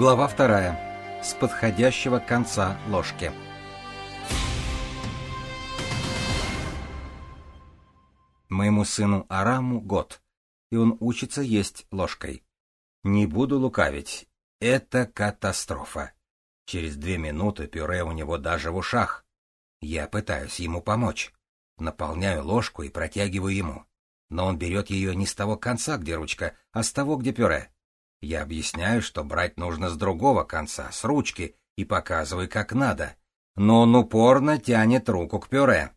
Глава вторая. С подходящего конца ложки. Моему сыну Араму год, и он учится есть ложкой. Не буду лукавить, это катастрофа. Через две минуты пюре у него даже в ушах. Я пытаюсь ему помочь. Наполняю ложку и протягиваю ему. Но он берет ее не с того конца, где ручка, а с того, где пюре. Я объясняю, что брать нужно с другого конца, с ручки, и показываю, как надо. Но он упорно тянет руку к пюре.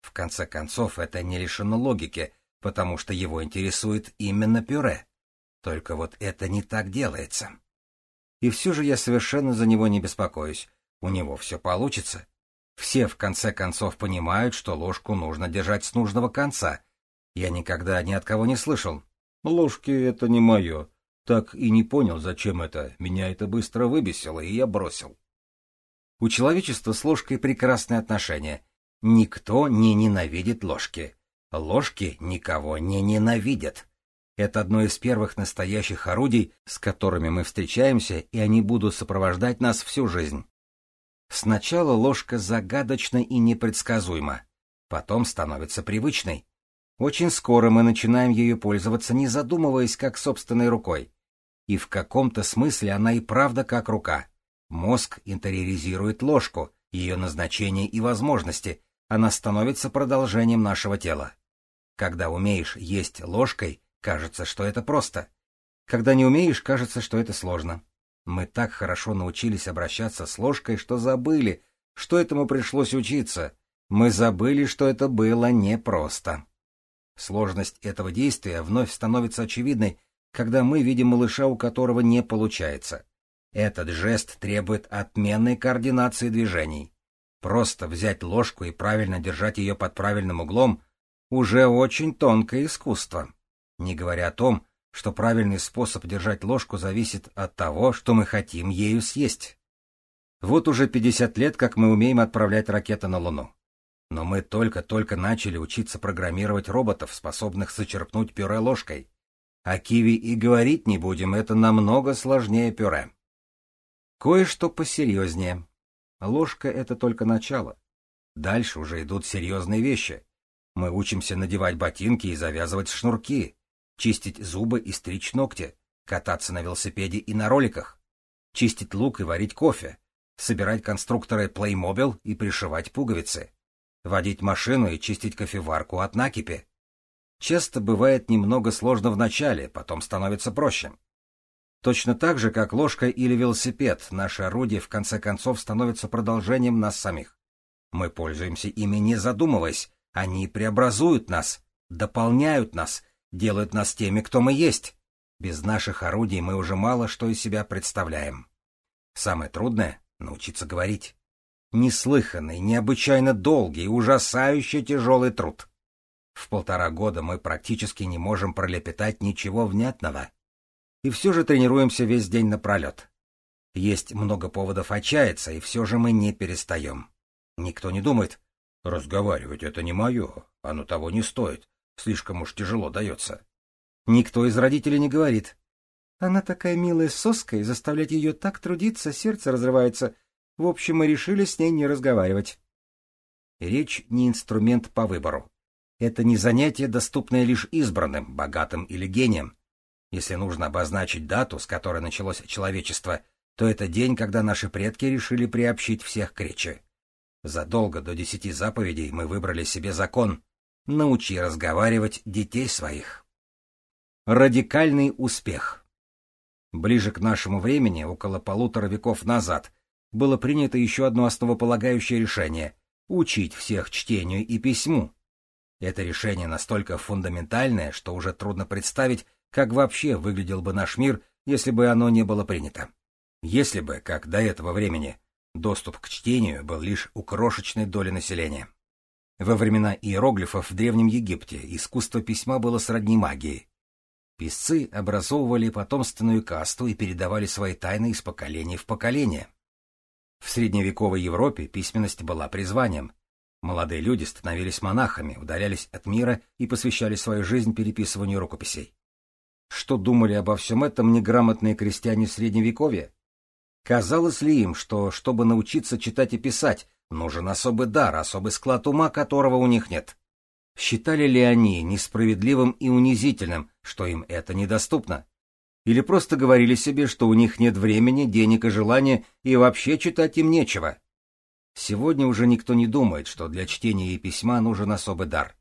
В конце концов, это не лишено логики, потому что его интересует именно пюре. Только вот это не так делается. И все же я совершенно за него не беспокоюсь. У него все получится. Все в конце концов понимают, что ложку нужно держать с нужного конца. Я никогда ни от кого не слышал. Ложки — это не мое. Так и не понял, зачем это. Меня это быстро выбесило, и я бросил. У человечества с ложкой прекрасные отношения. Никто не ненавидит ложки. Ложки никого не ненавидят. Это одно из первых настоящих орудий, с которыми мы встречаемся, и они будут сопровождать нас всю жизнь. Сначала ложка загадочна и непредсказуема, потом становится привычной. Очень скоро мы начинаем ею пользоваться, не задумываясь, как собственной рукой. И в каком-то смысле она и правда как рука. Мозг интериоризирует ложку, ее назначение и возможности, она становится продолжением нашего тела. Когда умеешь есть ложкой, кажется, что это просто. Когда не умеешь, кажется, что это сложно. Мы так хорошо научились обращаться с ложкой, что забыли, что этому пришлось учиться. Мы забыли, что это было непросто. Сложность этого действия вновь становится очевидной, когда мы видим малыша, у которого не получается. Этот жест требует отменной координации движений. Просто взять ложку и правильно держать ее под правильным углом — уже очень тонкое искусство. Не говоря о том, что правильный способ держать ложку зависит от того, что мы хотим ею съесть. Вот уже 50 лет, как мы умеем отправлять ракеты на Луну. Но мы только-только начали учиться программировать роботов, способных зачерпнуть пюре ложкой. О киви и говорить не будем, это намного сложнее пюре. Кое-что посерьезнее. Ложка — это только начало. Дальше уже идут серьезные вещи. Мы учимся надевать ботинки и завязывать шнурки, чистить зубы и стричь ногти, кататься на велосипеде и на роликах, чистить лук и варить кофе, собирать конструкторы Playmobil и пришивать пуговицы, водить машину и чистить кофеварку от накипи. Часто бывает немного сложно в начале, потом становится проще. Точно так же, как ложка или велосипед, наши орудия в конце концов становятся продолжением нас самих. Мы пользуемся ими не задумываясь, они преобразуют нас, дополняют нас, делают нас теми, кто мы есть. Без наших орудий мы уже мало что из себя представляем. Самое трудное — научиться говорить. Неслыханный, необычайно долгий ужасающе тяжелый труд. В полтора года мы практически не можем пролепетать ничего внятного. И все же тренируемся весь день напролет. Есть много поводов отчаяться, и все же мы не перестаем. Никто не думает, разговаривать это не мое, оно того не стоит, Слишком уж тяжело дается. Никто из родителей не говорит. Она такая милая соска, и заставлять ее так трудиться, сердце разрывается. В общем, мы решили с ней не разговаривать. Речь не инструмент по выбору. Это не занятие, доступное лишь избранным, богатым или гением. Если нужно обозначить дату, с которой началось человечество, то это день, когда наши предки решили приобщить всех к речи. Задолго до десяти заповедей мы выбрали себе закон Научи разговаривать детей своих. Радикальный успех. Ближе к нашему времени, около полутора веков назад, было принято еще одно основополагающее решение — учить всех чтению и письму. Это решение настолько фундаментальное, что уже трудно представить, как вообще выглядел бы наш мир, если бы оно не было принято. Если бы, как до этого времени, доступ к чтению был лишь у крошечной доли населения. Во времена иероглифов в Древнем Египте искусство письма было сродни магии. Писцы образовывали потомственную касту и передавали свои тайны из поколения в поколение. В средневековой Европе письменность была призванием. Молодые люди становились монахами, удалялись от мира и посвящали свою жизнь переписыванию рукописей. Что думали обо всем этом неграмотные крестьяне Средневековья? Казалось ли им, что, чтобы научиться читать и писать, нужен особый дар, особый склад ума, которого у них нет? Считали ли они несправедливым и унизительным, что им это недоступно? Или просто говорили себе, что у них нет времени, денег и желания, и вообще читать им нечего? Сегодня уже никто не думает, что для чтения и письма нужен особый дар.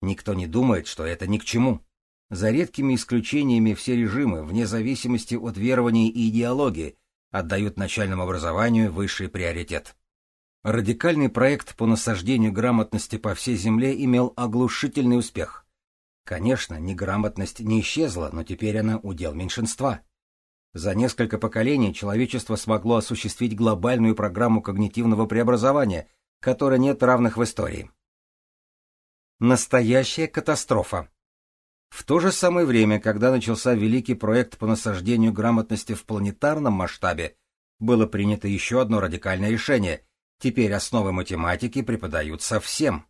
Никто не думает, что это ни к чему. За редкими исключениями все режимы, вне зависимости от верований и идеологии, отдают начальному образованию высший приоритет. Радикальный проект по насаждению грамотности по всей Земле имел оглушительный успех. Конечно, неграмотность не исчезла, но теперь она удел меньшинства. За несколько поколений человечество смогло осуществить глобальную программу когнитивного преобразования, которой нет равных в истории. Настоящая катастрофа. В то же самое время, когда начался великий проект по насаждению грамотности в планетарном масштабе, было принято еще одно радикальное решение. Теперь основы математики преподаются всем.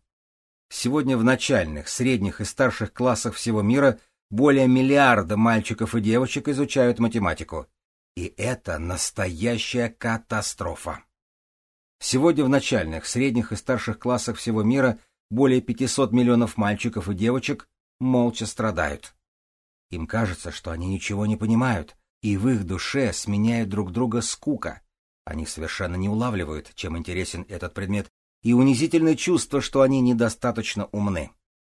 Сегодня в начальных, средних и старших классах всего мира более миллиарда мальчиков и девочек изучают математику. И это настоящая катастрофа. Сегодня в начальных, средних и старших классах всего мира – более 500 миллионов мальчиков и девочек молча страдают. Им кажется, что они ничего не понимают, и в их душе сменяют друг друга скука. Они совершенно не улавливают, чем интересен этот предмет, и унизительное чувство, что они недостаточно умны.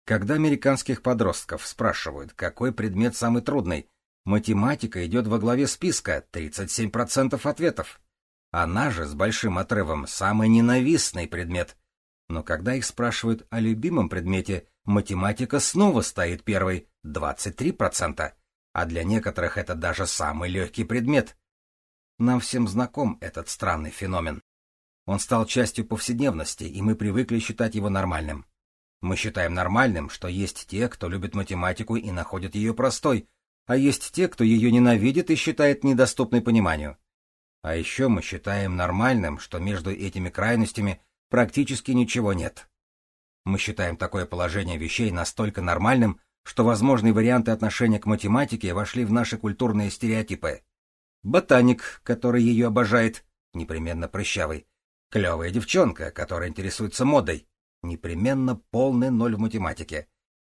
Когда американских подростков спрашивают, какой предмет самый трудный, математика идет во главе списка, 37% ответов. Она же с большим отрывом самый ненавистный предмет, но когда их спрашивают о любимом предмете, математика снова стоит первой — 23%, а для некоторых это даже самый легкий предмет. Нам всем знаком этот странный феномен. Он стал частью повседневности, и мы привыкли считать его нормальным. Мы считаем нормальным, что есть те, кто любит математику и находит ее простой, а есть те, кто ее ненавидит и считает недоступной пониманию. А еще мы считаем нормальным, что между этими крайностями практически ничего нет. Мы считаем такое положение вещей настолько нормальным, что возможные варианты отношения к математике вошли в наши культурные стереотипы. Ботаник, который ее обожает, непременно прыщавый. Клевая девчонка, которая интересуется модой, непременно полный ноль в математике.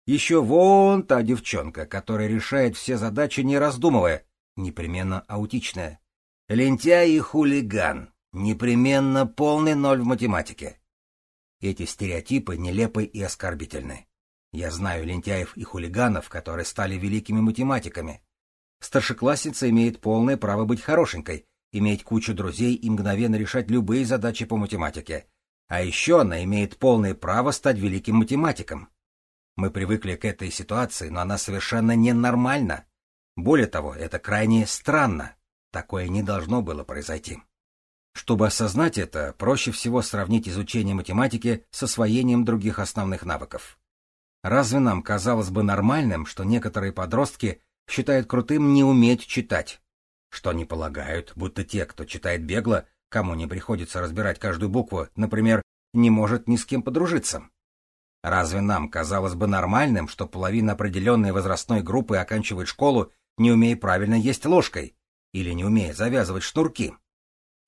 Еще вон та девчонка, которая решает все задачи не раздумывая, непременно аутичная. Лентяй и хулиган, Непременно полный ноль в математике. Эти стереотипы нелепы и оскорбительны. Я знаю лентяев и хулиганов, которые стали великими математиками. Старшеклассница имеет полное право быть хорошенькой, иметь кучу друзей и мгновенно решать любые задачи по математике. А еще она имеет полное право стать великим математиком. Мы привыкли к этой ситуации, но она совершенно ненормальна. Более того, это крайне странно. Такое не должно было произойти. Чтобы осознать это, проще всего сравнить изучение математики с освоением других основных навыков. Разве нам казалось бы нормальным, что некоторые подростки считают крутым не уметь читать? Что они полагают, будто те, кто читает бегло, кому не приходится разбирать каждую букву, например, не может ни с кем подружиться? Разве нам казалось бы нормальным, что половина определенной возрастной группы оканчивает школу, не умея правильно есть ложкой, или не умея завязывать шнурки?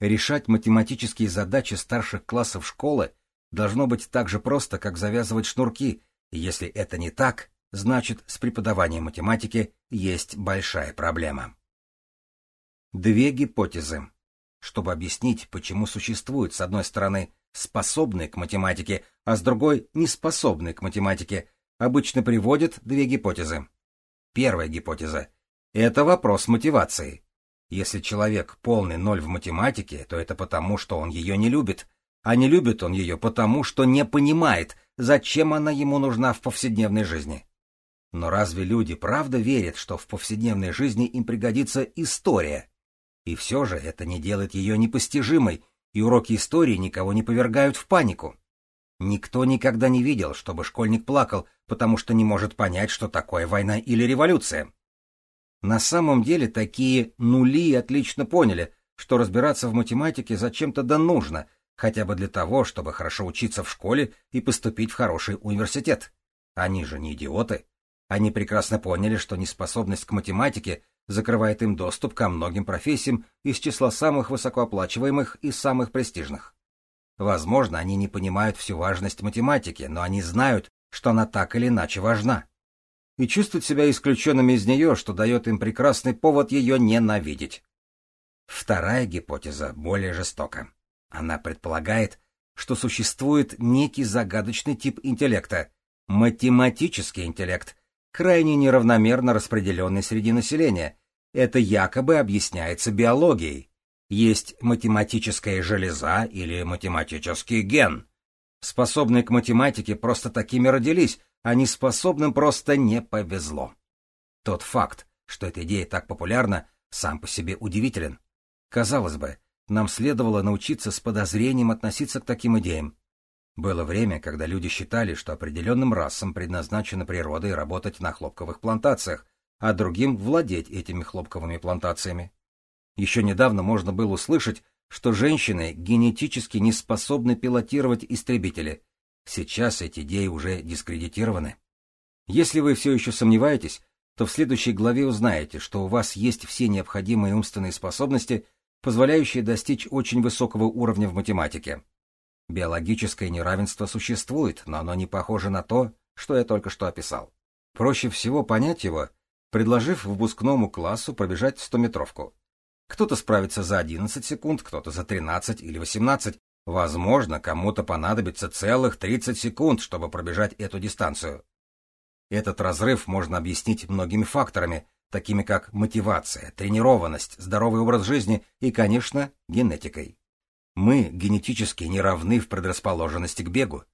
Решать математические задачи старших классов школы должно быть так же просто, как завязывать шнурки, и если это не так, значит, с преподаванием математики есть большая проблема. Две гипотезы. Чтобы объяснить, почему существуют, с одной стороны, способные к математике, а с другой — неспособные к математике, обычно приводят две гипотезы. Первая гипотеза — это вопрос мотивации. Если человек полный ноль в математике, то это потому, что он ее не любит, а не любит он ее потому, что не понимает, зачем она ему нужна в повседневной жизни. Но разве люди правда верят, что в повседневной жизни им пригодится история? И все же это не делает ее непостижимой, и уроки истории никого не повергают в панику. Никто никогда не видел, чтобы школьник плакал, потому что не может понять, что такое война или революция. На самом деле такие нули отлично поняли, что разбираться в математике зачем-то да нужно, хотя бы для того, чтобы хорошо учиться в школе и поступить в хороший университет. Они же не идиоты. Они прекрасно поняли, что неспособность к математике закрывает им доступ ко многим профессиям из числа самых высокооплачиваемых и самых престижных. Возможно, они не понимают всю важность математики, но они знают, что она так или иначе важна. И чувствуют себя исключенными из нее, что дает им прекрасный повод ее ненавидеть. Вторая гипотеза более жестока. Она предполагает, что существует некий загадочный тип интеллекта, математический интеллект, крайне неравномерно распределенный среди населения. Это якобы объясняется биологией. Есть математическая железа или математический ген. Способные к математике просто такими родились, а неспособным просто не повезло. Тот факт, что эта идея так популярна, сам по себе удивителен. Казалось бы, нам следовало научиться с подозрением относиться к таким идеям. Было время, когда люди считали, что определенным расам предназначена природой работать на хлопковых плантациях, а другим владеть этими хлопковыми плантациями. Еще недавно можно было услышать, что женщины генетически не способны пилотировать истребители. Сейчас эти идеи уже дискредитированы. Если вы все еще сомневаетесь, то в следующей главе узнаете, что у вас есть все необходимые умственные способности позволяющие достичь очень высокого уровня в математике. Биологическое неравенство существует, но оно не похоже на то, что я только что описал. Проще всего понять его, предложив выпускному классу пробежать стометровку. Кто-то справится за 11 секунд, кто-то за 13 или 18. Возможно, кому-то понадобится целых 30 секунд, чтобы пробежать эту дистанцию. Этот разрыв можно объяснить многими факторами, такими как мотивация, тренированность, здоровый образ жизни и, конечно, генетикой. Мы генетически не равны в предрасположенности к бегу.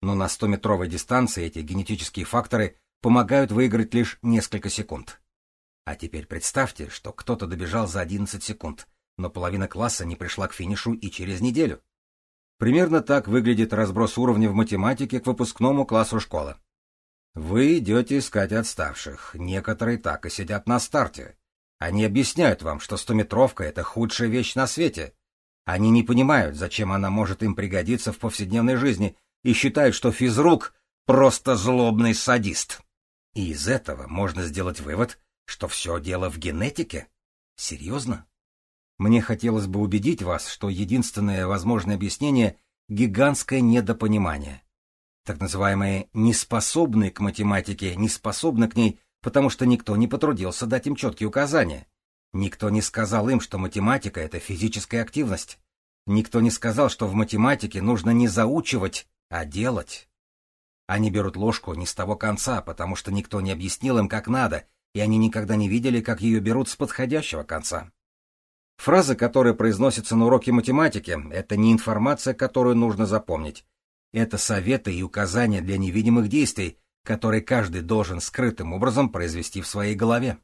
Но на 100-метровой дистанции эти генетические факторы помогают выиграть лишь несколько секунд. А теперь представьте, что кто-то добежал за 11 секунд, но половина класса не пришла к финишу и через неделю. Примерно так выглядит разброс уровня в математике к выпускному классу школы. Вы идете искать отставших, некоторые так и сидят на старте. Они объясняют вам, что стометровка — это худшая вещь на свете. Они не понимают, зачем она может им пригодиться в повседневной жизни, и считают, что физрук — просто злобный садист. И из этого можно сделать вывод, что все дело в генетике. Серьезно? Мне хотелось бы убедить вас, что единственное возможное объяснение — гигантское недопонимание. Так называемые неспособные к математике не способны к ней, потому что никто не потрудился дать им четкие указания. Никто не сказал им, что математика — это физическая активность. Никто не сказал, что в математике нужно не заучивать, а делать. Они берут ложку не с того конца, потому что никто не объяснил им, как надо, и они никогда не видели, как ее берут с подходящего конца. Фраза, которая произносится на уроке математики, это не информация, которую нужно запомнить. Это советы и указания для невидимых действий, которые каждый должен скрытым образом произвести в своей голове.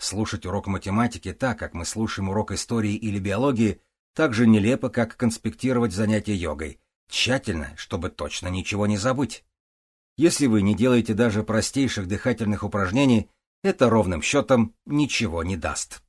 Слушать урок математики так, как мы слушаем урок истории или биологии, так же нелепо, как конспектировать занятия йогой, тщательно, чтобы точно ничего не забыть. Если вы не делаете даже простейших дыхательных упражнений, это ровным счетом ничего не даст.